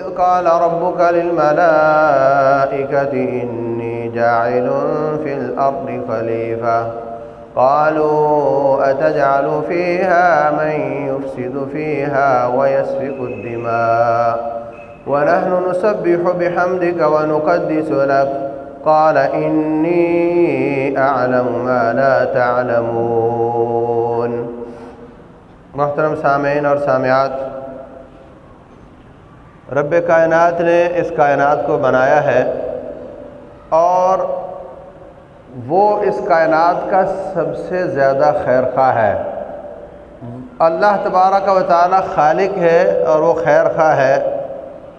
وإذ قال ربك للملائكة إني جاعل في الأرض خليفة قالوا أتجعل فيها من يفسد فيها ويسفك الدماء ونحن نسبح بحمدك ونقدس لك قال إني أعلم ما لا تعلمون محترم سامعین اور سامعات رب کائنات نے اس کائنات کو بنایا ہے اور وہ اس کائنات کا سب سے زیادہ خیر خواہ ہے۔ اللہ تبارہ کا تعالی خالق ہے اور وہ خیر خواہ ہے۔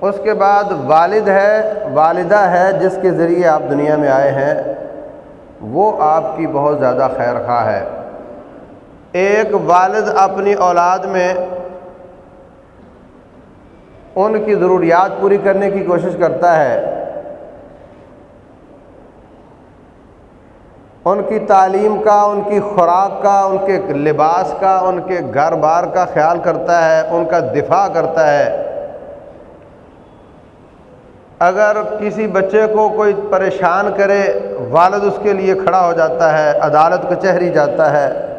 اس کے بعد والد ہے، والدہ ہے جس کے ذریعے آپ دنیا میں آئے ہیں۔ وہ آپ کی بہت زیادہ خیر خواہ ہے۔ ایک والد اپنی اولاد میں ان کی ضروریات پوری کرنے کی کوشش کرتا ہے۔ ان کی تعلیم کا، ان کی خوراک کا، ان کے لباس کا، ان کے گھر بار کا خیال کرتا ہے، ان کا دفاع کرتا ہے۔ اگر کسی بچے کو کوئی پریشان کرے، والد اس کے لیے کھڑا ہو جاتا ہے، عدالت کچہری جاتا ہے۔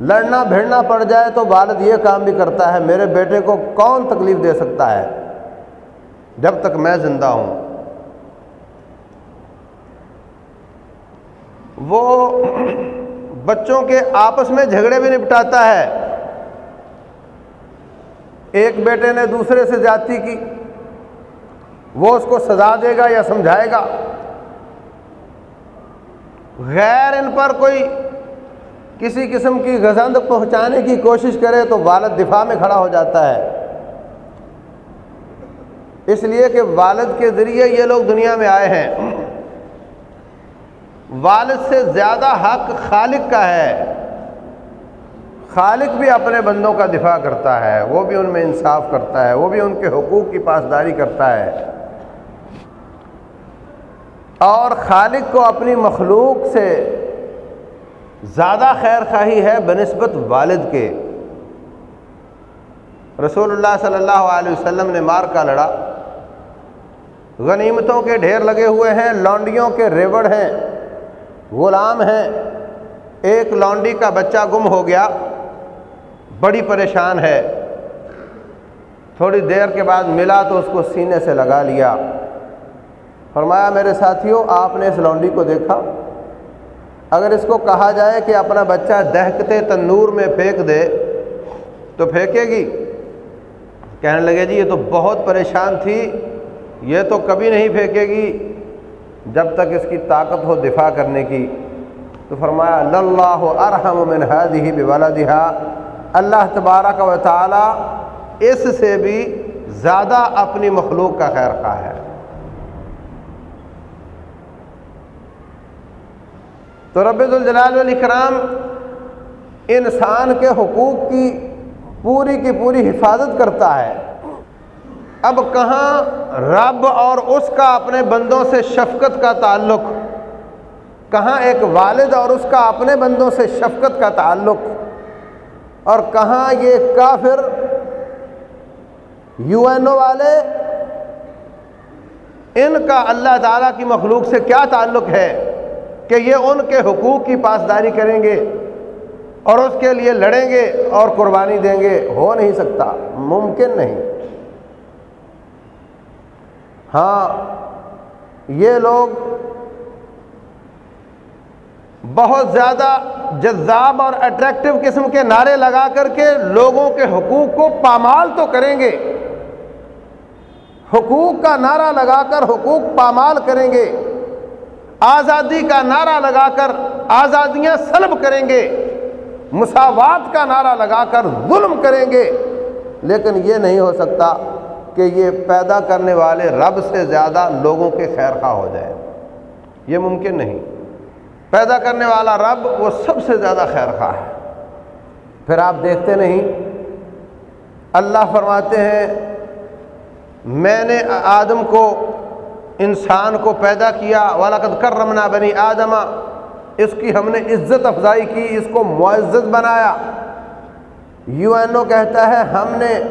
لڑنا بھیڑنا پڑ جائے تو والد یہ کام بھی کرتا ہے، میرے بیٹے کو کون تکلیف دے سکتا ہے؟ جب تک میں زندہ ہوں۔ وہ بچوں کے آپس میں جھگڑے بھی نپٹاتا ہے۔ ایک بیٹے نے دوسرے سے جاتی کی، وہ اس کو سزا دے گا یا سمجھائے گا۔ غیر ان پر کوئی کسی قسم کی غزند پہنچانے کی کوشش کرے تو والد دفاع میں کھڑا ہو جاتا ہے۔ اس لیے کہ والد کے ذریعے یہ لوگ دنیا میں آئے ہیں۔ والد سے زیادہ حق خالق کا ہے۔ خالق بھی اپنے بندوں کا دفاع کرتا ہے، وہ بھی ان میں انصاف کرتا ہے، وہ بھی ان کے حقوق کی پاسداری کرتا ہے۔ اور خالق کو اپنی مخلوق سے زیادہ خیر خواہی ہے بنسبت والد کے۔ رسول اللہ صلی اللہ علیہ وسلم نے مار کا لڑا۔ غنیمتوں کے ڈھیر لگے ہوئے ہیں لانڈیوں کے ریوڑ ہیں، غلام ہیں۔ ایک لانڈی کا بچہ گم ہو گیا۔ بڑی پریشان ہے۔ تھوڑی دیر کے بعد ملا تو اس کو سینے سے لگا لیا۔ فرمایا، میرے ساتھیوں، آپ نے اس لانڈی کو دیکھا۔ اگر اس کو کہا جائے کہ اپنا بچہ دہکتے تنور میں پھینک دے، تو پھینکے گی؟ کہنے لگے جی یہ تو بہت پریشان تھی، یہ تو کبھی نہیں پھینکے گی۔ جب تک اس کی طاقت ہو دفاع کرنے کی۔ تو فرمایا اللہ ارحم من هذه بولدها اللہ تبارہ کا تعالی اس سے بھی زیادہ اپنی مخلوق کا خیر خواہ ہے۔ تو رب الجلال والاکرام انسان کے حقوق کی پوری کی پوری حفاظت کرتا ہے۔ اب کہاں رب اور اس کا اپنے بندوں سے شفقت کا تعلق؟ کہاں ایک والد اور اس کا اپنے بندوں سے شفقت کا تعلق؟ اور کہاں یہ کافر یو این او والے؟ ان کا اللہ تعالیٰ کی مخلوق سے کیا تعلق ہے؟ کہ یہ ان کے حقوق کی پاسداری کریں گے اور اس کے لیے لڑیں گے اور قربانی دیں گے، ہو نہیں سکتا، ممکن نہیں۔ ہاں یہ لوگ بہت زیادہ جذاب اور اٹریکٹو قسم کے نعرے لگا کر کے لوگوں کے حقوق کو پامال تو کریں گے۔ حقوق کا نعرہ لگا کر حقوق پامال کریں گے۔ آزادی کا نعرہ لگا کر آزادیاں سلب کریں گے، مساوات کا نعرہ لگا کر ظلم کریں گے۔ لیکن یہ نہیں ہو سکتا کہ یہ پیدا کرنے والے رب سے زیادہ لوگوں کے خیر خواہ ہو جائے یہ ممکن نہیں۔ پیدا کرنے والا رب وہ سب سے زیادہ خیر خواہ ہے۔ پھر آپ دیکھتے نہیں۔ اللہ فرماتے ہیں، میں نے آدم کو انسان کو پیدا کیا والد کر رمنا بنی آدما اس کی ہم نے عزت افزائی کی، اس کو معزز بنایا۔ یو این او کہتا ہے، ہم نے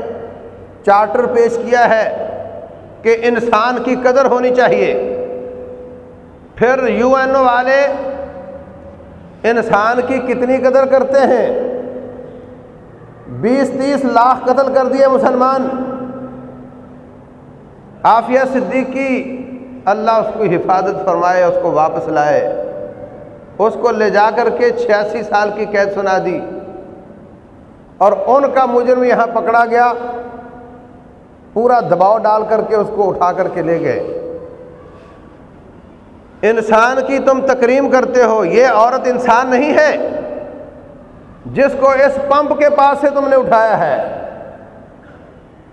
چارٹر پیش کیا ہے کہ انسان کی قدر ہونی چاہیے۔ پھر یو این او والے انسان کی کتنی قدر کرتے ہیں؟ بیس تیس لاکھ قتل کر دیے مسلمان۔ عافیہ صدیقی اللہ اس کو حفاظت فرمائے، اس کو واپس لائے۔ اس کو لے جا کر کے چھیاسی سال کی قید سنا دی۔ اور ان کا مجرم یہاں پکڑا گیا۔ پورا دباؤ ڈال کر کے اس کو اٹھا کر کے لے گئے۔ انسان کی تم تکریم کرتے ہو، یہ عورت انسان نہیں ہے۔ جس کو اس پمپ کے پاس سے تم نے اٹھایا ہے۔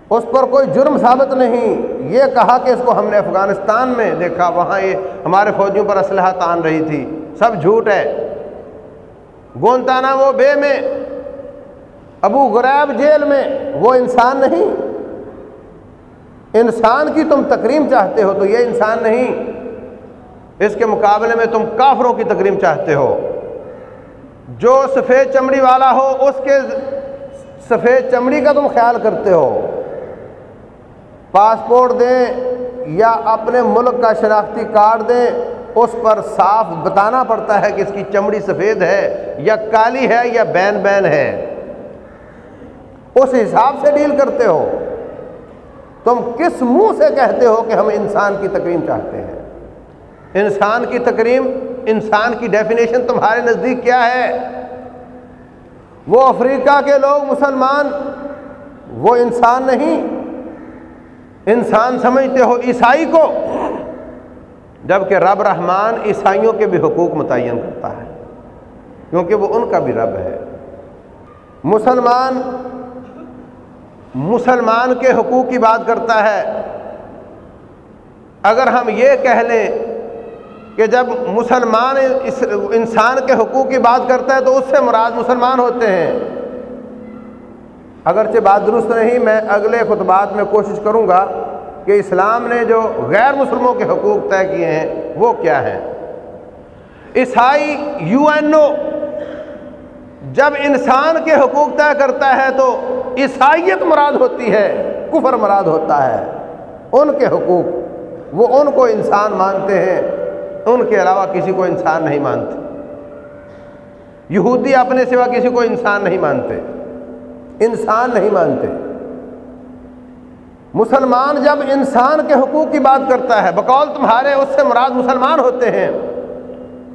اس پر کوئی جرم ثابت نہیں۔ یہ کہا کہ اس کو ہم نے افغانستان میں دیکھا، وہاں یہ ہمارے فوجیوں پر اسلحہ تان رہی تھی۔ سب جھوٹ ہے۔ گونتانا وہ بے میں، ابو غریب جیل میں، وہ انسان نہیں۔ انسان کی تم تکریم چاہتے ہو تو یہ انسان نہیں۔ اس کے مقابلے میں تم کافروں کی تکریم چاہتے ہو۔ جو سفید چمڑی والا ہو، اس کے سفید چمڑی کا تم خیال کرتے ہو۔ پاسپورٹ دیں یا اپنے ملک کا شناختی کارڈ دیں، اس پر صاف بتانا پڑتا ہے کہ اس کی چمڑی سفید ہے یا کالی ہے یا بین بین ہے۔ اس حساب سے ڈیل کرتے ہو۔ تم کس منہ سے کہتے ہو کہ ہم انسان کی تکریم چاہتے ہیں؟ انسان کی تکریم، انسان کی ڈیفینیشن تمہارے نزدیک کیا ہے؟ وہ افریقہ کے لوگ مسلمان، وہ انسان نہیں انسان سمجھتے ہو عیسائی کو جبکہ رب رحمان عیسائیوں کے بھی حقوق متعین کرتا ہے، کیونکہ وہ ان کا بھی رب ہے۔ مسلمان مسلمان کے حقوق کی بات کرتا ہے۔ اگر ہم یہ کہہ لیں کہ جب مسلمان انسان کے حقوق کی بات کرتا ہے تو اس سے مراد مسلمان ہوتے ہیں۔ اگرچہ بات درست نہیں، میں اگلے خطبات میں کوشش کروں گا کہ اسلام نے جو غیر مسلموں کے حقوق طے کیے ہیں، وہ کیا ہیں؟ عیسائی یو این او جب انسان کے حقوق طے کرتا ہے تو عیسائیت مراد ہوتی ہے، کفر مراد ہوتا ہے۔ ان کے حقوق، وہ ان کو انسان مانتے ہیں، ان کے علاوہ کسی کو انسان نہیں مانتے۔ یہودی اپنے سوا کسی کو انسان نہیں مانتے۔ انسان نہیں مانتے۔ مسلمان جب انسان کے حقوق کی بات کرتا ہے، بقول تمہارے اس سے مراد مسلمان ہوتے ہیں،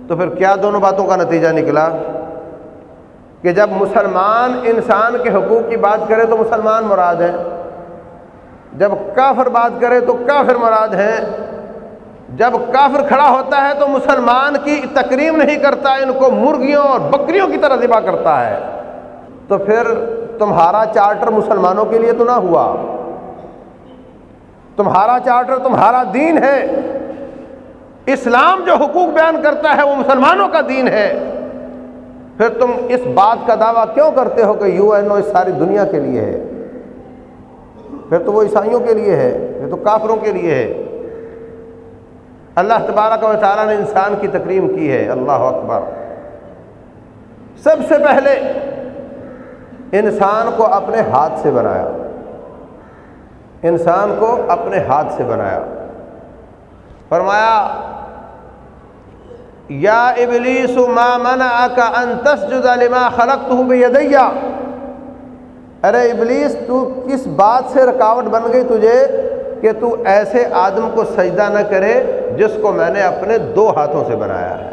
تو پھر کیا دونوں باتوں کا نتیجہ نکلا؟ کہ جب مسلمان انسان کے حقوق کی بات کرے تو مسلمان مراد ہے جب کافر بات کرے تو کافر مراد ہیں۔ جب کافر کھڑا ہوتا ہے تو مسلمان کی تکریم نہیں کرتا، ان کو مرغیوں اور بکریوں کی طرح ذبح کرتا ہے۔ تو پھر تمہارا چارٹر مسلمانوں کے لیے تو نہ ہوا۔ تمہارا چارٹر تمہارا دین ہے۔ اسلام جو حقوق بیان کرتا ہے وہ مسلمانوں کا دین ہے۔ پھر تم اس بات کا دعویٰ کیوں کرتے ہو کہ یو این او اس ساری دنیا کے لیے ہے؟ پھر تو وہ عیسائیوں کے لیے ہے، پھر تو کافروں کے لیے ہے۔ اللہ تبارک و تعالیٰ نے انسان کی تکریم کی ہے۔ اللہ اکبر۔ سب سے پہلے انسان کو اپنے ہاتھ سے بنایا۔ انسان کو اپنے ہاتھ سے بنایا۔ فرمایا، یا ابلیس ما منع کا انتس جدا لما خلق تو ارے ابلیس، تو کس بات سے رکاوٹ بن گئی تجھے کہ تو ایسے آدم کو سجدہ نہ کرے جس کو میں نے اپنے دو ہاتھوں سے بنایا ہے؟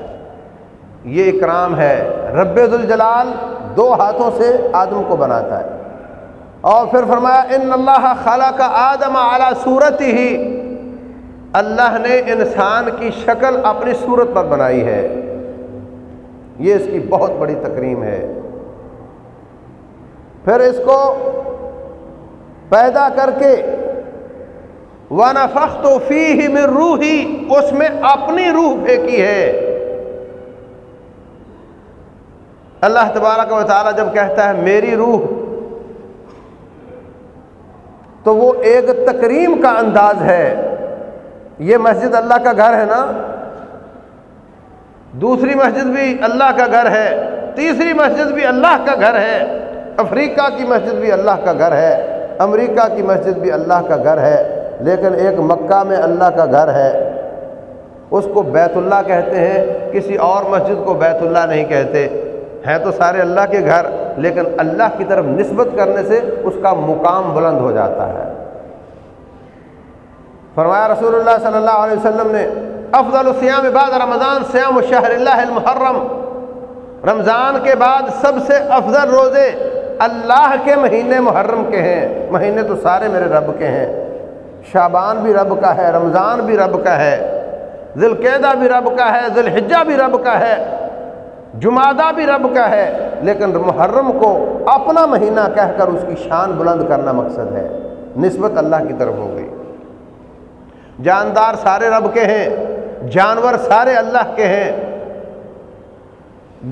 یہ اکرام ہے۔ رب الجلال دو ہاتھوں سے آدم کو بناتا ہے۔ اور پھر فرمایا، ان اللہ خالہ کا آدم اعلیٰ صورت ہی اللہ نے انسان کی شکل اپنی صورت پر بنائی ہے۔ یہ اس کی بہت بڑی تکریم ہے۔ پھر اس کو پیدا کر کے ونفخت تو فی ہی میں روح ہی اس میں اپنی روح پھینکی ہے۔ اللہ تبارک و تعالیٰ جب کہتا ہے میری روح، تو وہ ایک تکریم کا انداز ہے۔ یہ مسجد اللہ کا گھر ہے نا۔ دوسری مسجد بھی اللہ کا گھر ہے۔ تیسری مسجد بھی اللہ کا گھر ہے۔ افریقہ کی مسجد بھی اللہ کا گھر ہے۔ امریکہ کی مسجد بھی اللہ کا گھر ہے۔ لیکن ایک مکہ میں اللہ کا گھر ہے۔ اس کو بیت اللہ کہتے ہیں۔ کسی اور مسجد کو بیت اللہ نہیں کہتے۔ ہیں تو سارے اللہ کے گھر، لیکن اللہ کی طرف نسبت کرنے سے اس کا مقام بلند ہو جاتا ہے۔ فرمایا رسول اللہ صلی اللہ علیہ وسلم نے، افضل السیام بعد رمضان سیام شہر اللہ المحرم۔ رمضان کے بعد سب سے افضل روزے اللہ کے مہینے محرم کے ہیں۔ مہینے تو سارے میرے رب کے ہیں۔ شابان بھی رب کا ہے، رمضان بھی رب کا ہے۔ ذلقیدہ بھی رب کا ہے ذلحجہ بھی رب کا ہے۔ جمعہ بھی رب کا ہے، لیکن محرم کو اپنا مہینہ کہہ کر اس کی شان بلند کرنا مقصد ہے۔ نسبت اللہ کی طرف ہو گئی۔ جاندار سارے رب کے ہیں، جانور سارے اللہ کے ہیں۔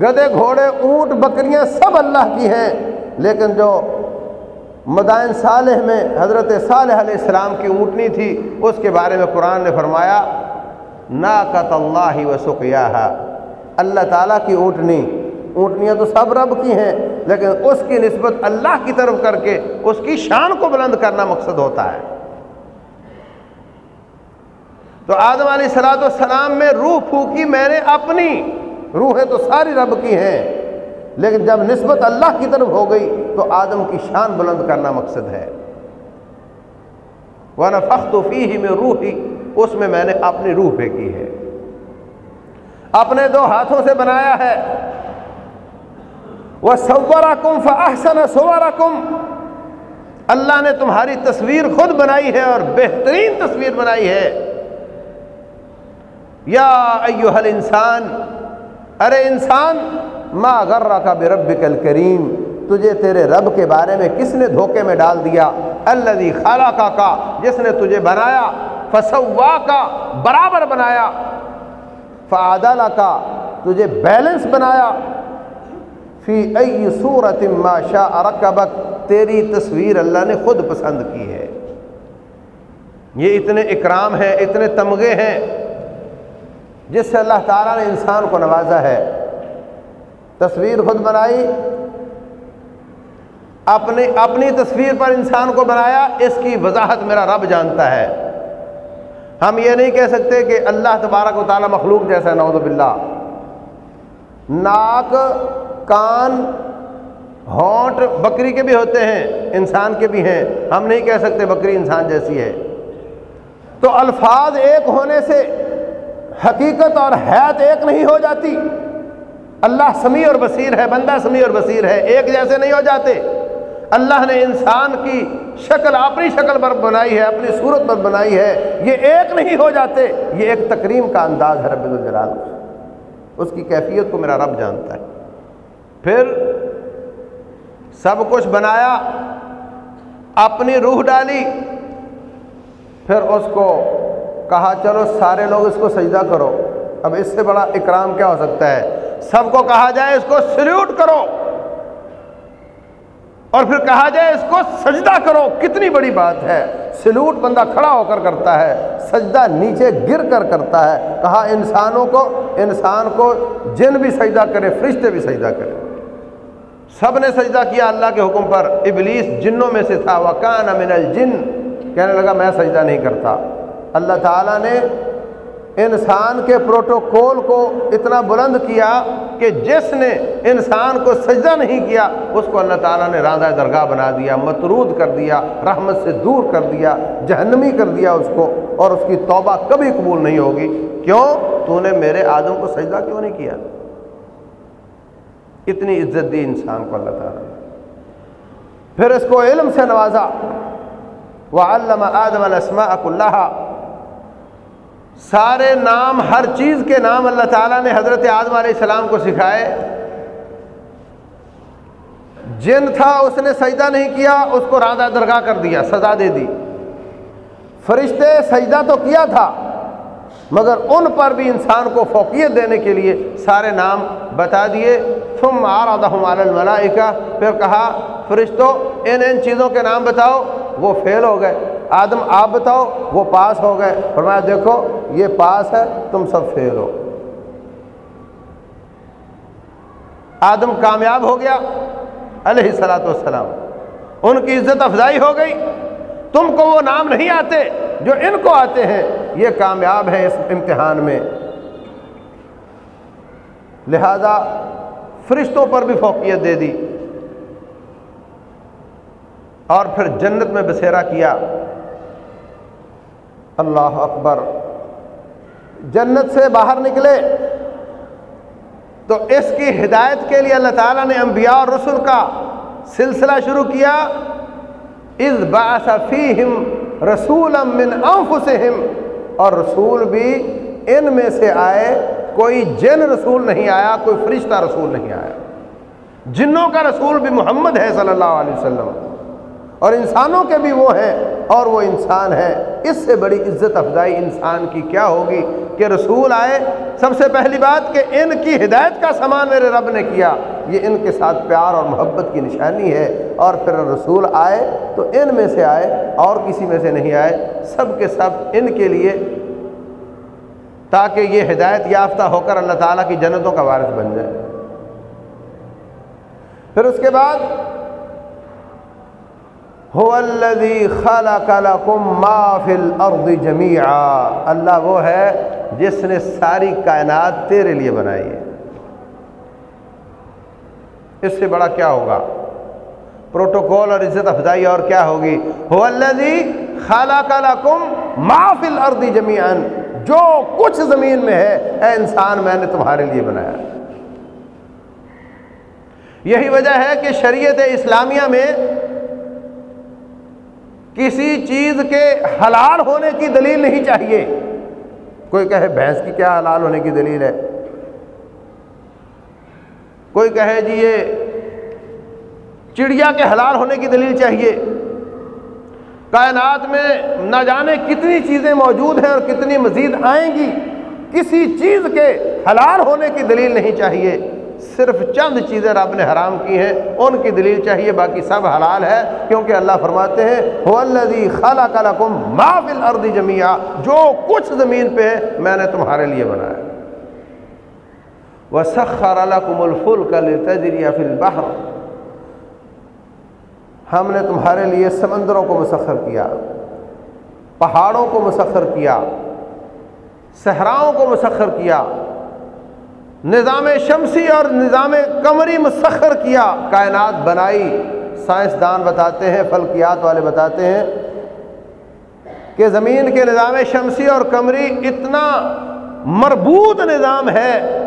گدے گھوڑے، اونٹ، بکریاں سب اللہ کی ہیں، لیکن جو مدائن صالح میں حضرت صالح علیہ السلام کی اونٹنی تھی، اس کے بارے میں قرآن نے فرمایا نا قط اللہ و اللہ تعالیٰ کی اونٹنی۔ اونٹنیاں تو سب رب کی ہیں، لیکن اس کی نسبت اللہ کی طرف کر کے اس کی شان کو بلند کرنا مقصد ہوتا ہے۔ تو آدم علیہ السلاۃ والسلام میں روح پھونکی میں نے اپنی۔ روحیں تو ساری رب کی ہیں، لیکن جب نسبت اللہ کی طرف ہو گئی تو آدم کی شان بلند کرنا مقصد ہے۔ ورنہ فخت و فی ہی میں روح ہی اس میں میں نے اپنی روح پھینکی ہے۔ اپنے دو ہاتھوں سے بنایا ہے۔ وہ سورا کم فحسن سورا کم اللہ نے تمہاری تصویر خود بنائی ہے اور بہترین تصویر بنائی ہے۔ یا ایوہ الانسان، ارے انسان، ما غرہ کا بے رب کل کریم تجھے تیرے رب کے بارے میں کس نے دھوکے میں ڈال دیا؟ اللہ خالہ کا کا جس نے تجھے بنایا۔ فسوا کا برابر بنایا۔ فعدالہ کا تجھے بیلنس بنایا۔ فی ای صورت ما شاء رکبک، تیری تصویر اللہ نے خود پسند کی ہے۔ یہ اتنے اکرام ہیں، اتنے تمغے ہیں، جس سے اللہ تعالیٰ نے انسان کو نوازا ہے۔ تصویر خود بنائی، اپنی اپنی تصویر پر انسان کو بنایا، اس کی وضاحت میرا رب جانتا ہے۔ ہم یہ نہیں کہہ سکتے کہ اللہ تبارک و تعالیٰ مخلوق جیسا نعوذ باللہ۔ ناک، کان، ہونٹ بکری کے بھی ہوتے ہیں، انسان کے بھی ہیں۔ ہم نہیں کہہ سکتے بکری انسان جیسی ہے۔ تو الفاظ ایک ہونے سے حقیقت اور حیات ایک نہیں ہو جاتی۔ اللہ سمیع اور بصیر ہے، بندہ سمیع اور بصیر ہے، ایک جیسے نہیں ہو جاتے۔ اللہ نے انسان کی شکل اپنی شکل پر بنائی ہے، اپنی صورت پر بنائی ہے۔ یہ ایک نہیں ہو جاتے، یہ ایک تکریم کا انداز ہے رب الجلال۔ اس کی کیفیت کو میرا رب جانتا ہے۔ پھر سب کچھ بنایا، اپنی روح ڈالی۔ پھر اس کو کہا، چلو سارے لوگ اس کو سجدہ کرو۔ اب اس سے بڑا اکرام کیا ہو سکتا ہے؟ سب کو کہا جائے اس کو سلیوٹ کرو۔ اور پھر کہا جائے اس کو سجدہ کرو۔ کتنی بڑی بات ہے۔ سلوٹ بندہ کھڑا ہو کر کرتا ہے، سجدہ نیچے گر کر کرتا ہے۔ کہا انسانوں کو، انسان کو جن بھی سجدہ کرے، فرشتے بھی سجدہ کرے۔ سب نے سجدہ کیا اللہ کے حکم پر۔ ابلیس جنوں میں سے تھا۔ وکان من الجن۔ کہنے لگا، میں سجدہ نہیں کرتا۔ اللہ تعالیٰ نے انسان کے پروٹوکول کو اتنا بلند کیا کہ جس نے انسان کو سجدہ نہیں کیا، اس کو اللہ تعالیٰ نے راندہ درگاہ بنا دیا مترود کر دیا، رحمت سے دور کر دیا، جہنمی کر دیا اس کو اور اس کی توبہ کبھی قبول نہیں ہوگی۔ کیوں؟ تو نے میرے آدم کو سجدہ کیوں نہیں کیا؟ اتنی عزت دی انسان کو اللہ تعالیٰ نے۔ پھر اس کو علم سے نوازا۔ وہ علامہ آدم السما اک اللہ سارے نام، ہر چیز کے نام اللہ تعالیٰ نے حضرت آدم علیہ السلام کو سکھائے۔ جن تھا، اس نے سجدہ نہیں کیا، اس کو رادہ درگاہ کر دیا، سزا دے دی۔ فرشتے سجدہ تو کیا تھا، مگر ان پر بھی انسان کو فوقیت دینے کے لیے سارے نام بتا دیے۔ تم الملائکہ، پھر کہا فرشتوں ان ان چیزوں کے نام بتاؤ، وہ فیل ہو گئے۔ آدم، آپ بتاؤ، وہ پاس ہو گئے۔ فرمایا، دیکھو، یہ پاس ہے، تم سب فیل ہو۔ آدم کامیاب ہو گیا، علیہ السلاۃ والسلام۔ ان کی عزت افزائی ہو گئی۔ تم کو وہ نام نہیں آتے جو ان کو آتے ہیں۔ یہ کامیاب ہے اس امتحان میں۔ لہذا فرشتوں پر بھی فوقیت دے دی۔ اور پھر جنت میں بسیرا کیا۔ اللہ اکبر۔ جنت سے باہر نکلے تو اس کی ہدایت کے لیے اللہ تعالیٰ نے انبیاء اور رسول کا سلسلہ شروع کیا۔ از فیہم رسول من انفسہم، اور رسول بھی ان میں سے آئے۔ کوئی جن رسول نہیں آیا، کوئی فرشتہ رسول نہیں آیا۔ جنوں کا رسول بھی محمد ہے صلی اللہ علیہ وسلم۔ اور انسانوں کے بھی وہ ہیں اور وہ انسان ہیں۔ اس سے بڑی عزت افزائی انسان کی کیا ہوگی کہ رسول آئے۔ سب سے پہلی بات کہ ان کی ہدایت کا سامان میرے رب نے کیا۔ یہ ان کے ساتھ پیار اور محبت کی نشانی ہے۔ اور پھر رسول آئے تو ان میں سے آئے، اور کسی میں سے نہیں آئے۔ سب کے سب ان کے لیے تاکہ یہ ہدایت یافتہ ہو کر اللہ تعالیٰ کی جنتوں کا وارث بن جائے۔ پھر اس کے بعد اللہ وہ ہے جس نے ساری کائنات تیرے لیے بنائی ہے۔ اس سے بڑا کیا ہوگا؟ پروٹوکول اور عزت افزائی اور کیا ہوگی؟ ہو اللہ خالہ کالا کم مافل اردی جمیان جو کچھ زمین میں ہے، اے انسان، میں نے تمہارے لیے بنایا۔ یہی وجہ ہے کہ شریعت اسلامیہ میں کسی چیز کے حلال ہونے کی دلیل نہیں چاہیے۔ کوئی کہے بھینس کی کیا حلال ہونے کی دلیل ہے؟ کوئی کہے جی یہ چڑیا کے حلال ہونے کی دلیل چاہیے۔ کائنات میں نہ جانے کتنی چیزیں موجود ہیں اور کتنی مزید آئیں گی۔ کسی چیز کے حلال ہونے کی دلیل نہیں چاہیے۔ صرف چند چیزیں رب نے حرام کی ہیں، ان کی دلیل چاہیے، باقی سب حلال ہے کیونکہ اللہ فرماتے ہیں خالہ کالا کم مافل اردی جمیا جو کچھ زمین پہ ہے، میں نے تمہارے لیے بنایا۔ وہ سخر کم الفل کل تجریہ فل بہر ہم نے تمہارے لیے سمندروں کو مسخر کیا، پہاڑوں کو مسخر کیا، صحراؤں کو مسخر کیا۔ نظام شمسی اور نظام کمری مسخر کیا، کائنات بنائی۔ سائنسدان بتاتے ہیں، فلکیات والے بتاتے ہیں کہ زمین کے نظام شمسی اور کمری اتنا مربوط نظام ہے۔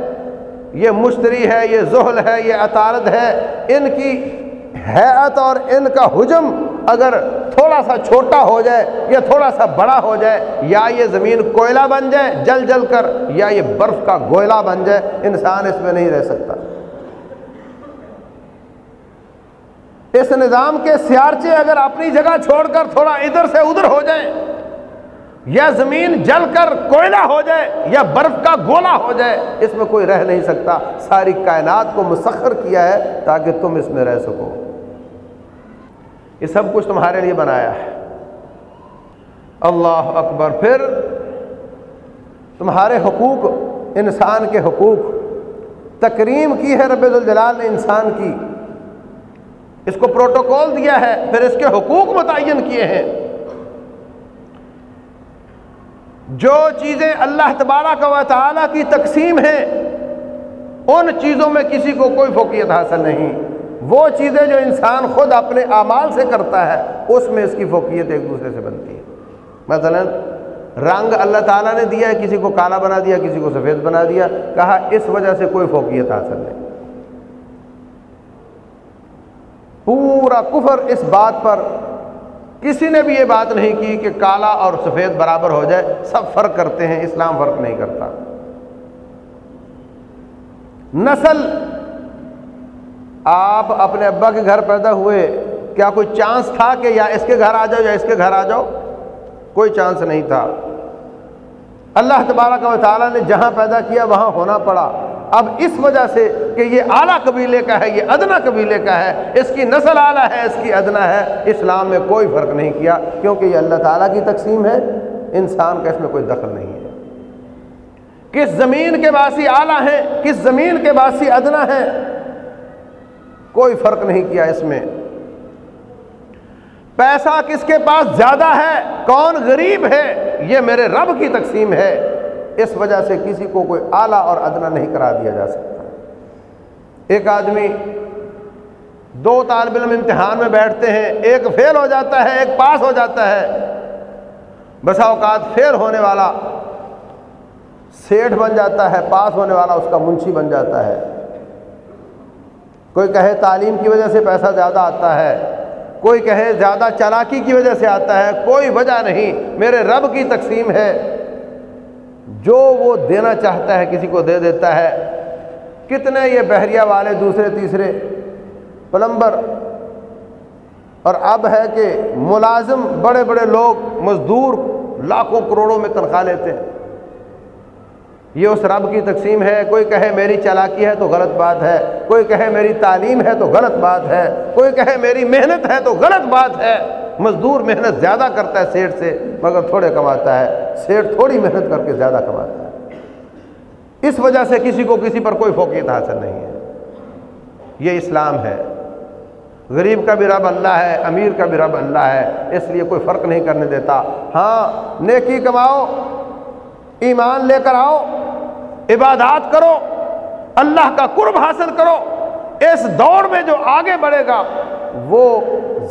یہ مشتری ہے، یہ زحل ہے، یہ اطارد ہے۔ ان کی حیت اور ان کا حجم اگر تھوڑا سا چھوٹا ہو جائے یا تھوڑا سا بڑا ہو جائے، یا یہ زمین کوئلہ بن جائے جل جل کر، یا یہ برف کا گوئلہ بن جائے، انسان اس میں نہیں رہ سکتا۔ اس نظام کے سیارچے اگر اپنی جگہ چھوڑ کر تھوڑا ادھر سے ادھر ہو جائیں، یا زمین جل کر کوئلہ ہو جائے، یا برف کا گولا ہو جائے، اس میں کوئی رہ نہیں سکتا۔ ساری کائنات کو مسخر کیا ہے تاکہ تم اس میں رہ سکو۔ یہ سب کچھ تمہارے لیے بنایا ہے۔ اللہ اکبر۔ پھر تمہارے حقوق، انسان کے حقوق۔ تکریم کی ہے رب الجلال نے انسان کی۔ اس کو پروٹوکول دیا ہے، پھر اس کے حقوق متعین کیے ہیں۔ جو چیزیں اللہ تبارہ کا تعالیٰ کی تقسیم ہیں، ان چیزوں میں کسی کو کوئی فوقیت حاصل نہیں۔ وہ چیزیں جو انسان خود اپنے اعمال سے کرتا ہے، اس میں اس کی فوقیت ایک دوسرے سے بنتی ہے۔ مثلا، رنگ اللہ تعالیٰ نے دیا ہے کسی کو کالا بنا دیا، کسی کو سفید بنا دیا، کہا اس وجہ سے کوئی فوقیت حاصل نہیں۔ پورا کفر اس بات پر، کسی نے بھی یہ بات نہیں کی کہ کالا اور سفید برابر ہو جائے، سب فرق کرتے ہیں، اسلام فرق نہیں کرتا۔ نسل آپ اپنے ابا کے گھر پیدا ہوئے، کیا کوئی چانس تھا کہ یا اس کے گھر آ جاؤ یا اس کے گھر آ جاؤ؟ کوئی چانس نہیں تھا۔ اللہ تبارک و تعالیٰ نے جہاں پیدا کیا وہاں ہونا پڑا۔ اب اس وجہ سے کہ یہ اعلیٰ قبیلے کا ہے، یہ ادنا قبیلے کا ہے، اس کی نسل اعلیٰ ہے، اس کی ادنا ہے، اسلام میں کوئی فرق نہیں کیا، کیونکہ یہ اللہ تعالیٰ کی تقسیم ہے۔ انسان کا اس میں کوئی دخل نہیں ہے۔ کس زمین کے باسی اعلیٰ ہیں، کس زمین کے باسی ادنا ہیں؟ کوئی فرق نہیں کیا اس میں۔ پیسہ کس کے پاس زیادہ ہے؟ کون غریب ہے؟ یہ میرے رب کی تقسیم ہے۔ اس وجہ سے کسی کو کوئی اعلیٰ اور ادنا نہیں کرا دیا جا سکتا۔ ایک آدمی دو طالب علم امتحان میں بیٹھتے ہیں، ایک فیل ہو جاتا ہے، ایک پاس ہو جاتا ہے۔ بسا اوقات فیل ہونے والا سیٹھ بن جاتا ہے، پاس ہونے والا اس کا منشی بن جاتا ہے۔ کوئی کہے تعلیم کی وجہ سے پیسہ زیادہ آتا ہے، کوئی کہے زیادہ چالاکی کی وجہ سے آتا ہے، کوئی وجہ نہیں، میرے رب کی تقسیم ہے۔ جو وہ دینا چاہتا ہے، کسی کو دے دیتا ہے۔ کتنے یہ بحریہ والے دوسرے، تیسرے، پلمبر۔ اور اب ہے کہ ملازم بڑے بڑے لوگ مزدور لاکھوں کروڑوں میں تنخواہ لیتے ہیں۔ یہ اس رب کی تقسیم ہے، کوئی کہے میری چالاکی ہے تو غلط بات ہے، کوئی کہے میری تعلیم ہے تو غلط بات ہے، کوئی کہے میری محنت ہے تو غلط بات ہے۔ مزدور محنت زیادہ کرتا ہے سیٹ سے، مگر تھوڑے کماتا ہے۔ سیٹ تھوڑی محنت کر کے زیادہ کماتا ہے۔ اس وجہ سے کسی کو کسی پر کوئی فوقیت حاصل نہیں ہے۔ یہ اسلام ہے۔ غریب کا بھی رب اللہ ہے، امیر کا بھی رب اللہ ہے، اس لیے کوئی فرق نہیں کرنے دیتا۔ ہاں نیکی کماؤ، ایمان لے کر آؤ۔ عبادات کرو، اللہ کا قرب حاصل کرو، اس دور میں جو آگے بڑھے گا، وہ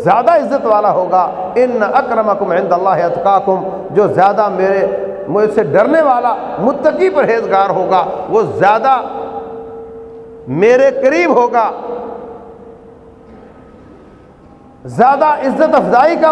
زیادہ عزت والا ہوگا۔ ان اکرمکم عند اللہ اتقاکم، جو زیادہ میرے، مجھ سے ڈرنے والا، متقی پرہیزگار ہوگا، وہ زیادہ میرے قریب ہوگا۔ زیادہ عزت افزائی کا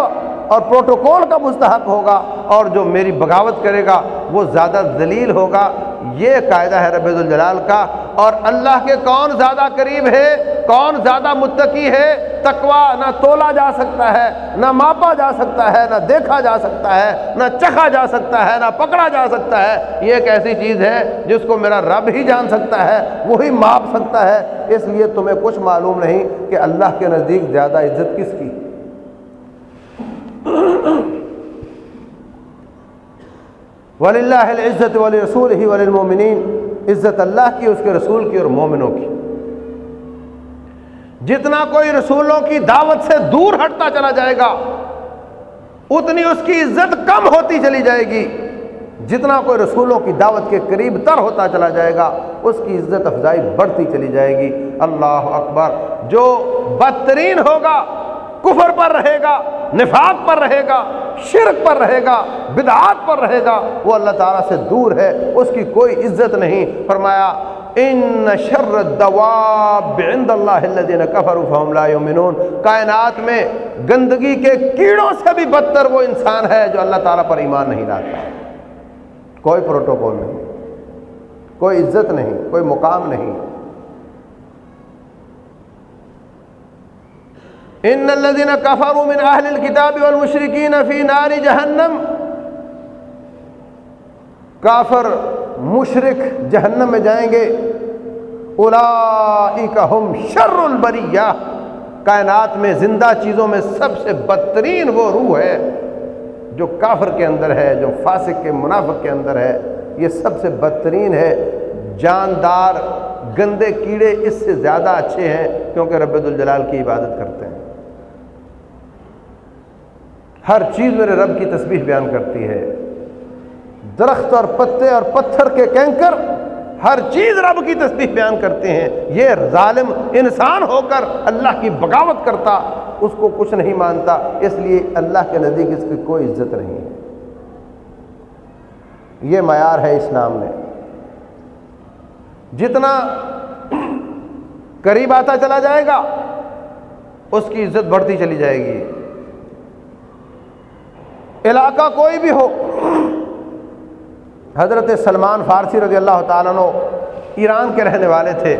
اور پروٹوکول کا مستحق ہوگا، اور جو میری بغاوت کرے گا، وہ زیادہ ذلیل ہوگا۔ یہ قاعدہ ہے رب الجلال کا اور اللہ کے کون زیادہ قریب ہے، کون زیادہ متقی ہے تقوا نہ تولا جا سکتا ہے، نہ ماپا جا سکتا ہے، نہ دیکھا جا سکتا ہے، نہ چکھا جا سکتا ہے، نہ پکڑا جا سکتا ہے۔ یہ ایک ایسی چیز ہے جس کو میرا رب ہی جان سکتا ہے، وہی ماپ سکتا ہے۔ اس لیے تمہیں کچھ معلوم نہیں کہ اللہ کے نزدیک زیادہ عزت کس کی؟ ولی اللہ عزت ولی رسول ہی ولی المومنین عزت اللہ کی، اس کے رسول کی اور مومنوں کی۔ جتنا کوئی رسولوں کی دعوت سے دور ہٹتا چلا جائے گا، اتنی اس کی عزت کم ہوتی چلی جائے گی۔ جتنا کوئی رسولوں کی دعوت کے قریب تر ہوتا چلا جائے گا، اس کی عزت افزائی بڑھتی چلی جائے گی۔ اللہ اکبر، جو بدترین ہوگا کفر پر رہے گا، نفاق پر رہے گا، شرک پر رہے گا، بدعات پر رہے گا، وہ اللہ تعالیٰ سے دور ہے، اس کی کوئی عزت نہیں۔ فرمایا ان شر الدواب عند اللہ الذين كفروا فهم لا يؤمنون۔ کائنات میں گندگی کے کیڑوں سے بھی بدتر وہ انسان ہے جو اللہ تعالیٰ پر ایمان نہیں لاتا۔ کوئی پروٹوکول نہیں، کوئی عزت نہیں، کوئی مقام نہیں۔ ان الذين كفروا من اهل الكتاب والمشركين في نار جهنم. کافر مشرک جہنم میں جائیں گے. هم شر البریہ. کائنات میں زندہ چیزوں میں سب سے بدترین وہ روح ہے جو کافر کے اندر ہے، جو فاسق کے منافق کے اندر ہے. یہ سب سے بدترین ہے. جاندار، گندے کیڑے اس سے زیادہ اچھے ہیں کیونکہ رب الجلال کی عبادت کرتے ہیں۔ ہر چیز میرے رب کی تسبیح بیان کرتی ہے۔ درخت اور پتے اور پتھر کے کینکر ہر چیز رب کی تسبیح بیان کرتے ہیں۔ یہ ظالم انسان ہو کر اللہ کی بغاوت کرتا، اس کو کچھ نہیں مانتا، اس لیے اللہ کے نزدیک اس کی کوئی عزت نہیں ہے۔ یہ معیار ہے اسلام میں۔ جتنا قریب آتا چلا جائے گا، اس کی عزت بڑھتی چلی جائے گی۔ علاقہ کوئی بھی ہو۔ حضرت سلمان فارسی رضی اللہ تعالیٰ ایران کے رہنے والے تھے۔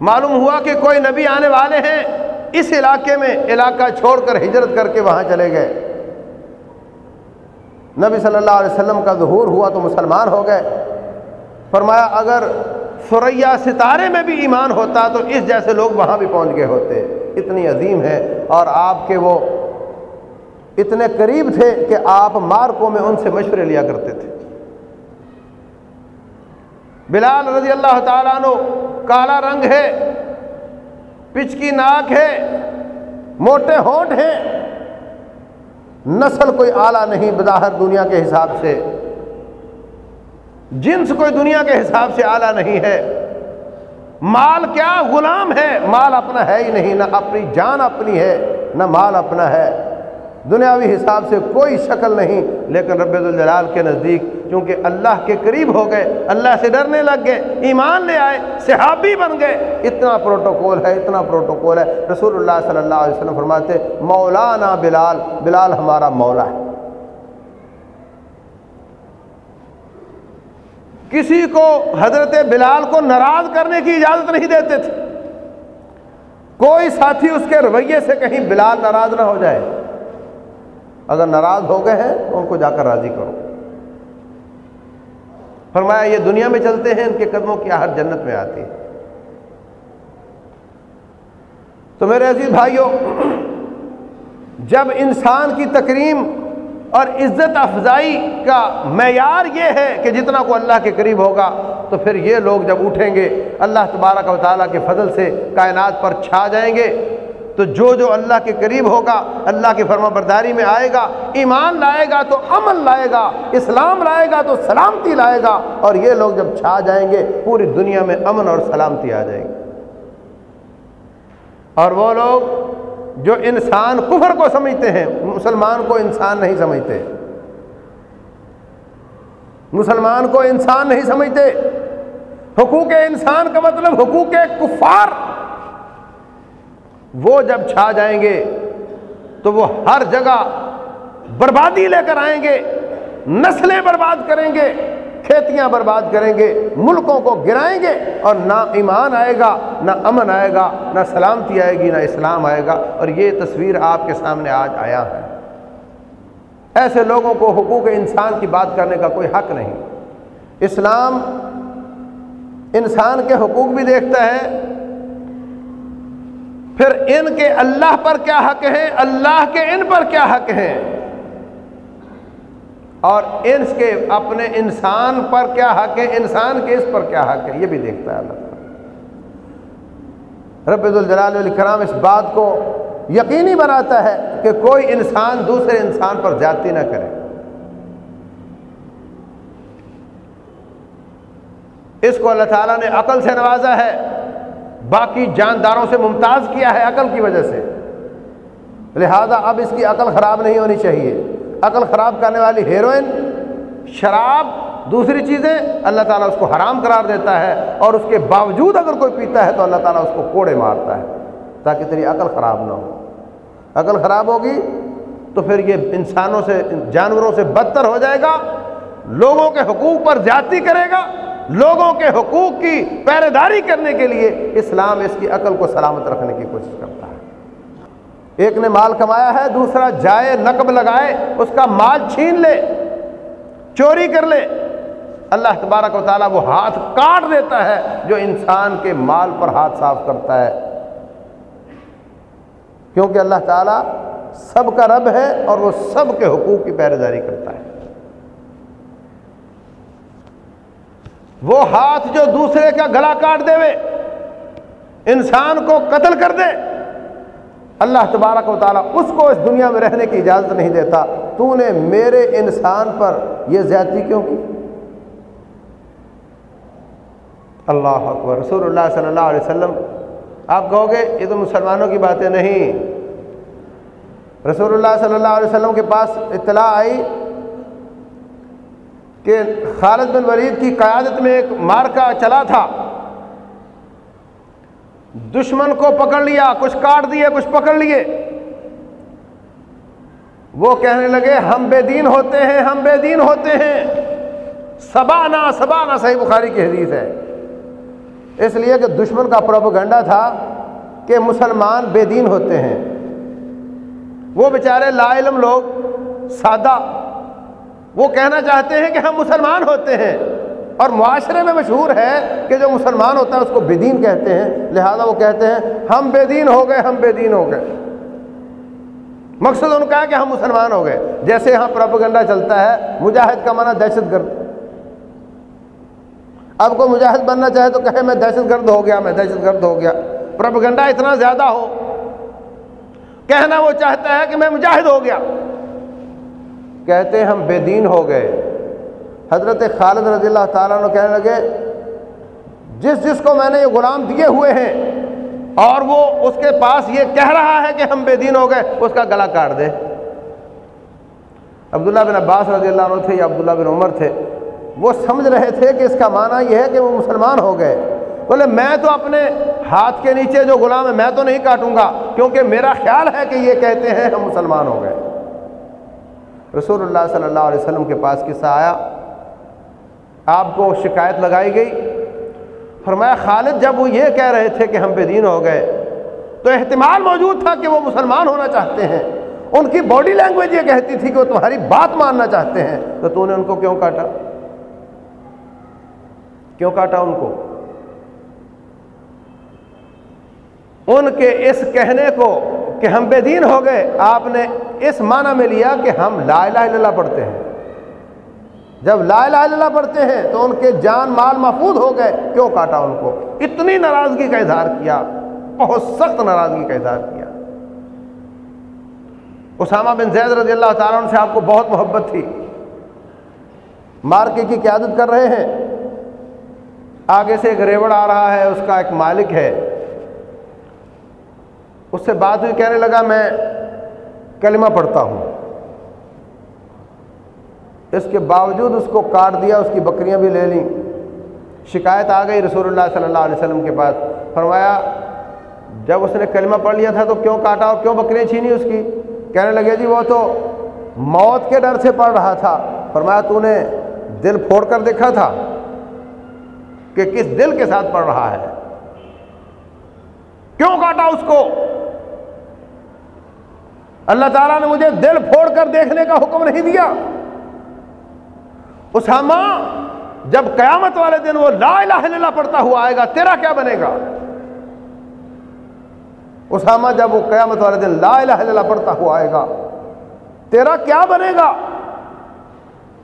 معلوم ہوا کہ کوئی نبی آنے والے ہیں۔ اس علاقے میں علاقہ چھوڑ کر ہجرت کر کے وہاں چلے گئے۔ نبی صلی اللہ علیہ وسلم کا ظہور ہوا تو مسلمان ہو گئے۔ فرمایا، اگر سریا ستارے میں بھی ایمان ہوتا تو اس جیسے لوگ وہاں بھی پہنچ گئے ہوتے۔ اتنی عظیم ہے اور آپ کے وہ اتنے قریب تھے کہ آپ مارکوں میں ان سے مشورے لیا کرتے تھے۔ بلال رضی اللہ تعالیٰ نو کالا رنگ ہے پچ کی ناک ہے، موٹے ہونٹ ہیں۔ نسل کوئی اعلیٰ نہیں بظاہر دنیا کے حساب سے۔ جنس کوئی دنیا کے حساب سے اعلیٰ نہیں ہے۔ مال کیا غلام ہے؟ مال اپنا ہے ہی نہیں، نہ اپنی جان اپنی ہے، نہ مال اپنا ہے۔ دنیاوی حساب سے کوئی شکل نہیں، لیکن رب الجلال کے نزدیک چونکہ اللہ کے قریب ہو گئے، اللہ سے ڈرنے لگ گئے، ایمان لے آئے، صحابی بن گئے۔ اتنا پروٹوکول ہے، اتنا پروٹوکول ہے۔ رسول اللہ صلی اللہ علیہ وسلم فرماتے، مولانا بلال بلال ہمارا مولا ہے۔ کسی کو حضرت بلال کو ناراض کرنے کی اجازت نہیں دیتے تھے۔ کوئی ساتھی اس کے رویے سے کہیں بلال ناراض نہ ہو جائے۔ اگر ناراض ہو گئے ہیں تو ان کو جا کر راضی کرو۔ فرمایا، یہ دنیا میں چلتے ہیں، ان کے قدموں کی ہر جنت میں آتی ہے۔ تو میرے عزیز بھائیوں، جب انسان کی تکریم اور عزت افزائی کا معیار یہ ہے کہ جتنا کو اللہ کے قریب ہوگا، تو پھر یہ لوگ جب اٹھیں گے، اللہ تبارک و تعالیٰ کے فضل سے کائنات پر چھا جائیں گے۔ تو جو جو اللہ کے قریب ہوگا، اللہ کی فرما برداری میں آئے گا، ایمان لائے گا تو امن لائے گا، اسلام لائے گا تو سلامتی لائے گا، اور یہ لوگ جب چھا جائیں گے، پوری دنیا میں امن اور سلامتی آ جائے گی۔ اور وہ لوگ جو انسان کفر کو سمجھتے ہیں، مسلمان کو انسان نہیں سمجھتے۔ مسلمان کو انسان نہیں سمجھتے۔ حقوق انسان کا مطلب حقوق کفار۔ وہ جب چھا جائیں گے تو وہ ہر جگہ بربادی لے کر آئیں گے، نسلیں برباد کریں گے، کھیتیاں برباد کریں گے، ملکوں کو گرائیں گے اور نہ ایمان آئے گا، نہ امن آئے گا، نہ سلامتی آئے گی، نہ اسلام آئے گا۔ اور یہ تصویر آپ کے سامنے آج آیا ہے۔ ایسے لوگوں کو حقوق انسان کی بات کرنے کا کوئی حق نہیں۔ اسلام انسان کے حقوق بھی دیکھتا ہے پھر ان کے اللہ پر کیا حق ہیں اللہ کے ان پر کیا حق ہیں اور انس کے اپنے انسان پر کیا حق ہے؟ انسان کے اس پر کیا حق ہے؟ یہ بھی دیکھتا ہے اللہ رب الجلال الکرام اس بات کو یقینی بناتا ہے کہ کوئی انسان دوسرے انسان پر زیادتی نہ کرے۔ اس کو اللہ تعالیٰ نے عقل سے نوازا ہے۔ باقی جانداروں سے ممتاز کیا ہے عقل کی وجہ سے۔ لہذا اب اس کی عقل خراب نہیں ہونی چاہیے۔ عقل خراب کرنے والی ہیروئن شراب، دوسری چیزیں اللہ تعالیٰ اس کو حرام قرار دیتا ہے اور اس کے باوجود اگر کوئی پیتا ہے تو اللہ تعالیٰ اس کو کوڑے مارتا ہے تاکہ تیری عقل خراب نہ ہو۔ عقل خراب ہوگی تو پھر یہ انسانوں سے، جانوروں سے بدتر ہو جائے گا، لوگوں کے حقوق پر زیادتی کرے گا۔ لوگوں کے حقوق کی پہرے داری کرنے کے لیے اسلام اس کی عقل کو سلامت رکھنے کی کوشش کرتا ہے۔ ایک نے مال کمایا ہے، دوسرا جائے، نقب لگائے، اس کا مال چھین لے، چوری کر لے۔ اللہ تبارک و تعالیٰ وہ ہاتھ کاٹ دیتا ہے جو انسان کے مال پر ہاتھ صاف کرتا ہے۔ کیونکہ اللہ تعالیٰ سب کا رب ہے اور وہ سب کے حقوق کی پہرے داری کرتا ہے۔ وہ ہاتھ جو دوسرے کا گلا کاٹ دے انسان کو قتل کر دے۔ اللہ تبارک و تعالیٰ اس کو اس دنیا میں رہنے کی اجازت نہیں دیتا۔ تو نے میرے انسان پر یہ زیادتی کیوں کی؟ اللہ اکبر۔ رسول اللہ صلی اللہ علیہ وسلم، آپ کہو گے، یہ تو مسلمانوں کی باتیں نہیں۔ رسول اللہ صلی اللہ علیہ وسلم کے پاس اطلاع آئی کہ خالد بن ولید کی قیادت میں ایک مارکا چلا تھا۔ دشمن کو پکڑ لیا، کچھ کاٹ دیے، کچھ پکڑ لیے۔ وہ کہنے لگے، ہم بے دین ہوتے ہیں، ہم بے دین ہوتے ہیں۔ سبانا سبانا، صحیح بخاری کی حدیث ہے۔ اس لیے کہ دشمن کا پروپگنڈا تھا کہ مسلمان بے دین ہوتے ہیں۔ وہ بیچارے لا علم لوگ، سادہ وہ کہنا چاہتے ہیں کہ ہم مسلمان ہوتے ہیں۔ اور معاشرے میں مشہور ہے کہ جو مسلمان ہوتا ہے اس کو بے دین کہتے ہیں۔ لہذا وہ کہتے ہیں، ہم بے دین ہو گئے، ہم بے دین ہو گئے۔ مقصد ان کا ہے کہ ہم مسلمان ہو گئے۔ جیسے یہاں پروپگنڈا چلتا ہے، مجاہد کا معنی دہشت گرد۔ اب کو مجاہد بننا چاہے تو کہے، میں دہشت گرد ہو گیا، میں دہشت گرد ہو گیا۔ پروپگنڈا اتنا زیادہ ہو، کہنا وہ چاہتا ہے کہ میں مجاہد ہو گیا۔ کہتے ہیں ہم بے دین ہو گئے۔ حضرت خالد رضی اللہ تعالیٰ نے کہنے لگے، جس جس کو میں نے یہ غلام دیے ہوئے ہیں، اور وہ اس کے پاس یہ کہہ رہا ہے کہ ہم بے دین ہو گئے، اس کا گلا کاٹ دے۔ عبداللہ بن عباس رضی اللہ عنہ تھے یا عبداللہ بن عمر تھے، وہ سمجھ رہے تھے کہ اس کا معنی یہ ہے کہ وہ مسلمان ہو گئے۔ بولے، میں تو اپنے ہاتھ کے نیچے جو غلام ہے، میں تو نہیں کاٹوں گا، کیونکہ میرا خیال ہے کہ یہ کہتے ہیں ہم مسلمان ہو گئے۔ رسول اللہ صلی اللہ علیہ وسلم کے پاس قصہ آیا۔ آپ کو شکایت لگائی گئی۔ فرمایا، خالد، جب وہ یہ کہہ رہے تھے کہ ہم بے دین ہو گئے، تو احتمال موجود تھا کہ وہ مسلمان ہونا چاہتے ہیں۔ ان کی باڈی لینگویج یہ کہتی تھی کہ وہ تمہاری بات ماننا چاہتے ہیں۔ تو تو نے ان کو کیوں کاٹا؟ کیوں کاٹا ان کو؟ ان کے اس کہنے کو کہ ہم بے دین ہو گئے، آپ نے اس معنی میں لیا کہ ہم لا الہ الا اللہ پڑھتے ہیں۔ جب لا الہ الا اللہ پڑھتے ہیں تو ان کے جان مال محفوظ ہو گئے، کیوں کاٹا ان کو؟ اتنی ناراضگی کا اظہار کیا، بہت سخت ناراضگی کا اظہار کیا۔ اسامہ بن زید رضی اللہ تعالیٰ عنہ سے آپ کو بہت محبت تھی۔ مارکے کی قیادت کر رہے ہیں۔ آگے سے ایک ریوڑ آ رہا ہے، اس کا ایک مالک ہے۔ اس سے بات ہوئی کہنے لگا، میں کلمہ پڑھتا ہوں۔ اس کے باوجود اس کو کاٹ دیا، اس کی بکریاں بھی لے لیں۔ شکایت آ گئی رسول اللہ صلی اللہ علیہ وسلم کے پاس۔ فرمایا، جب اس نے کلمہ پڑھ لیا تھا تو کیوں کاٹا اور کیوں بکریاں چھینی اس کی؟ کہنے لگے جی وہ تو موت کے ڈر سے پڑھ رہا تھا۔ فرمایا، تو نے دل پھوڑ کر دیکھا تھا کہ کس دل کے ساتھ پڑھ رہا ہے۔ کیوں کاٹا اس کو؟ اللہ تعالیٰ نے مجھے دل پھوڑ کر دیکھنے کا حکم نہیں دیا۔ اسامہ جب قیامت والے دن وہ لا الہ الا اللہ پڑھتا ہوا آئے گا، تیرا کیا بنے گا؟ اسامہ جب وہ قیامت والے دن لا الہ الا اللہ پڑھتا ہوا آئے گا، تیرا کیا بنے گا؟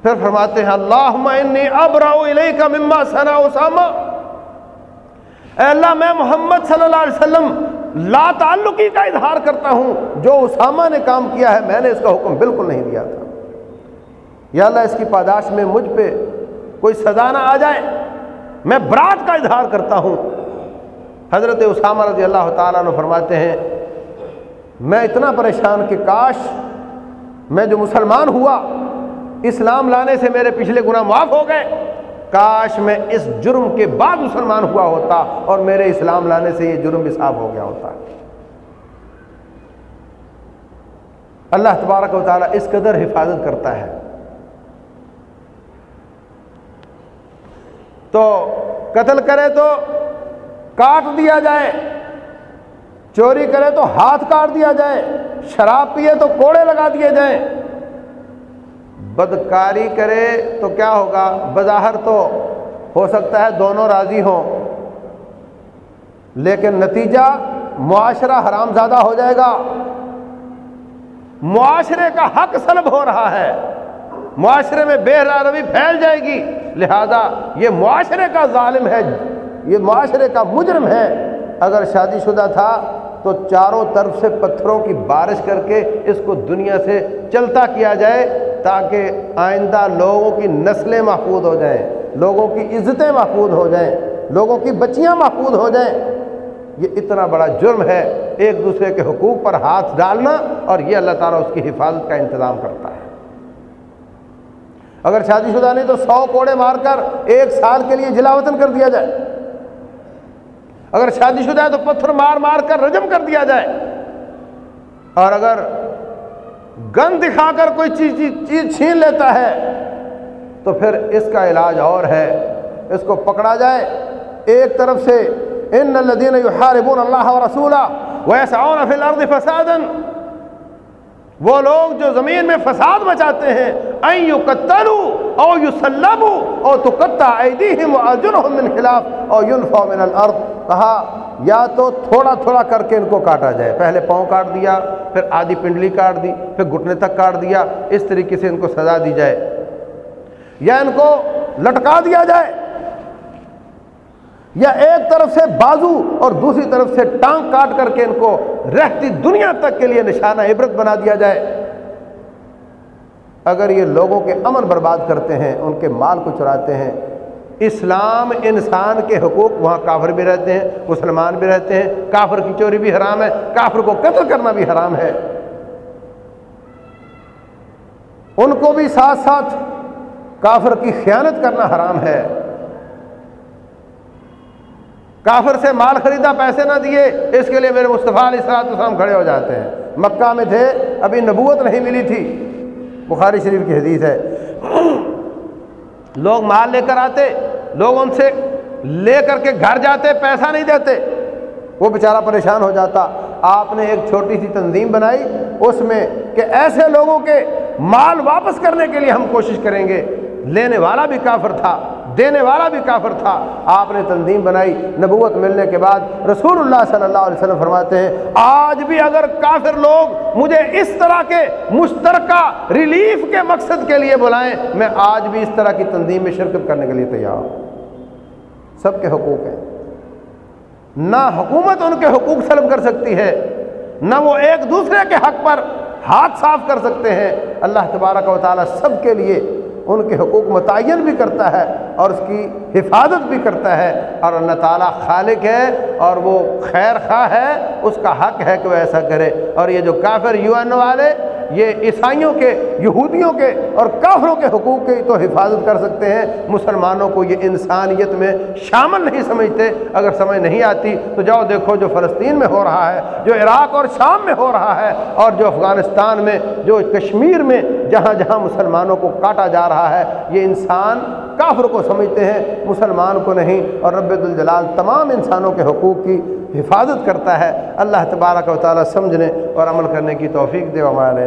پھر فرماتے ہیں اللہ انی ابراؤ الیک مما سنا اسامہ۔ اے اللہ، میں محمد صلی اللہ علیہ وسلم لا تعلقی کا اظہار کرتا ہوں، جو اسامہ نے کام کیا ہے، میں نے اس کا حکم بالکل نہیں دیا تھا۔ یا اللہ، اس کی پاداش میں مجھ پہ کوئی سزا نہ آ جائے۔ میں برات کا اظہار کرتا ہوں۔ حضرت اسامہ رضی اللہ تعالیٰ نے فرماتے ہیں، میں اتنا پریشان کہ کاش میں جو مسلمان ہوا، اسلام لانے سے میرے پچھلے گناہ معاف ہو گئے۔ کاش میں اس جرم کے بعد مسلمان ہوا ہوتا اور میرے اسلام لانے سے یہ جرم بھی صاف ہو گیا ہوتا۔ اللہ تبارک و تعالیٰ اس قدر حفاظت کرتا ہے۔ تو قتل کرے تو کاٹ دیا جائے، چوری کرے تو ہاتھ کاٹ دیا جائے، شراب پیے تو کوڑے لگا دیے جائیں۔ بدکاری کرے تو کیا ہوگا؟ بظاہر تو ہو سکتا ہے دونوں راضی ہوں، لیکن نتیجہ معاشرہ حرام زیادہ ہو جائے گا۔ معاشرے کا حق سلب ہو رہا ہے۔ معاشرے میں بے روی پھیل جائے گی۔ لہذا یہ معاشرے کا ظالم ہے، یہ معاشرے کا مجرم ہے۔ اگر شادی شدہ تھا تو چاروں طرف سے پتھروں کی بارش کر کے اس کو دنیا سے چلتا کیا جائے۔ تاکہ آئندہ لوگوں کی نسلیں محفوظ ہو جائیں، لوگوں کی عزتیں محفوظ ہو جائیں، لوگوں کی بچیاں محفوظ ہو جائیں۔ یہ اتنا بڑا جرم ہے ایک دوسرے کے حقوق پر ہاتھ ڈالنا اور یہ اللہ تعالیٰ اس کی حفاظت کا انتظام کرتا ہے۔ اگر شادی شدہ نہیں تو سو کوڑے مار کر ایک سال کے لیے جلا وطن کر دیا جائے۔ اگر شادی شدہ ہے تو پتھر مار مار کر رجم کر دیا جائے۔ اور اگر گن دکھا کر کوئی چیز چیز چھین لیتا ہے، تو پھر اس کا علاج اور ہے۔ اس کو پکڑا جائے۔ ایک طرف سے، ان الدین یحاربون اللہ رسولہ ویسعون فی الارض فسادا۔ وہ لوگ جو زمین میں فساد مچاتے ہیں این یقتلوا او یسلبوا او تقطع ایدیہم واجرہم من خلاف او ينفوا من الارض کہا، یا تو تھوڑا تھوڑا کر کے ان کو کاٹا جائے۔ پہلے پاؤں کاٹ دیا، پھر آدھی پنڈلی کاٹ دی، پھر گھٹنے تک کاٹ دیا۔ اس طریقے سے ان کو سزا دی جائے۔ یا ان کو لٹکا دیا جائے۔ یا ایک طرف سے بازو اور دوسری طرف سے ٹانگ کاٹ کر کے ان کو رہتی دنیا تک کے لیے نشانہ عبرت بنا دیا جائے۔ اگر یہ لوگوں کے امن برباد کرتے ہیں، ان کے مال کو چراتے ہیں، اسلام انسان کے حقوق، وہاں کافر بھی رہتے ہیں، مسلمان بھی رہتے ہیں، کافر کی چوری بھی حرام ہے، کافر کو قتل کرنا بھی حرام ہے۔ ان کو بھی ساتھ ساتھ کافر کی خیانت کرنا حرام ہے۔ کافر سے مال خریدا پیسے نہ دیے، اس کے لیے میرے مصطفیٰ علیہ السلام کھڑے ہو جاتے ہیں۔ مکہ میں تھے، ابھی نبوت نہیں ملی تھی۔ بخاری شریف کی حدیث ہے۔ لوگ مال لے کر آتے، لوگ ان سے لے کر کے گھر جاتے، پیسہ نہیں دیتے۔ وہ بیچارہ پریشان ہو جاتا۔ آپ نے ایک چھوٹی سی تنظیم بنائی، اس میں کہ ایسے لوگوں کے مال واپس کرنے کے لیے ہم کوشش کریں گے۔ لینے والا بھی کافر تھا۔ دینے والا بھی کافر تھا۔ آپ نے تنظیم بنائی۔ نبوت ملنے کے بعد رسول اللہ صلی اللہ علیہ وسلم فرماتے ہیں، آج بھی اگر کافر لوگ مجھے اس طرح کے مشترکہ ریلیف کے مقصد کے لیے بلائیں، میں آج بھی اس طرح کی تنظیم میں شرکت کرنے کے لیے تیار ہوں۔ سب کے حقوق ہیں۔ نہ حکومت ان کے حقوق سلب کر سکتی ہے، نہ وہ ایک دوسرے کے حق پر ہاتھ صاف کر سکتے ہیں۔ اللہ تبارک و تعالیٰ سب کے لیے ان کے حقوق متعین بھی کرتا ہے اور اس کی حفاظت بھی کرتا ہے اور اللہ تعالیٰ خالق ہے اور وہ خیر خواہ ہے، اس کا حق ہے کہ وہ ایسا کرے۔ اور یہ جو کافر یو این والے یہ عیسائیوں کے، یہودیوں کے اور کافروں کے حقوق کی تو حفاظت کر سکتے ہیں۔ مسلمانوں کو یہ انسانیت میں شامل نہیں سمجھتے۔ اگر سمجھ نہیں آتی تو جاؤ دیکھو جو فلسطین میں ہو رہا ہے، جو عراق اور شام میں ہو رہا ہے اور جو افغانستان میں، جو کشمیر میں جہاں جہاں مسلمانوں کو کاٹا جا رہا ہے، یہ انسان کافر کو سمجھتے ہیں، مسلمان کو نہیں۔ اور رب الجلال تمام انسانوں کے حقوق کی حفاظت کرتا ہے اللہ تبارک و تعالیٰ سمجھنے اور عمل کرنے کی توفیق دے ہمارے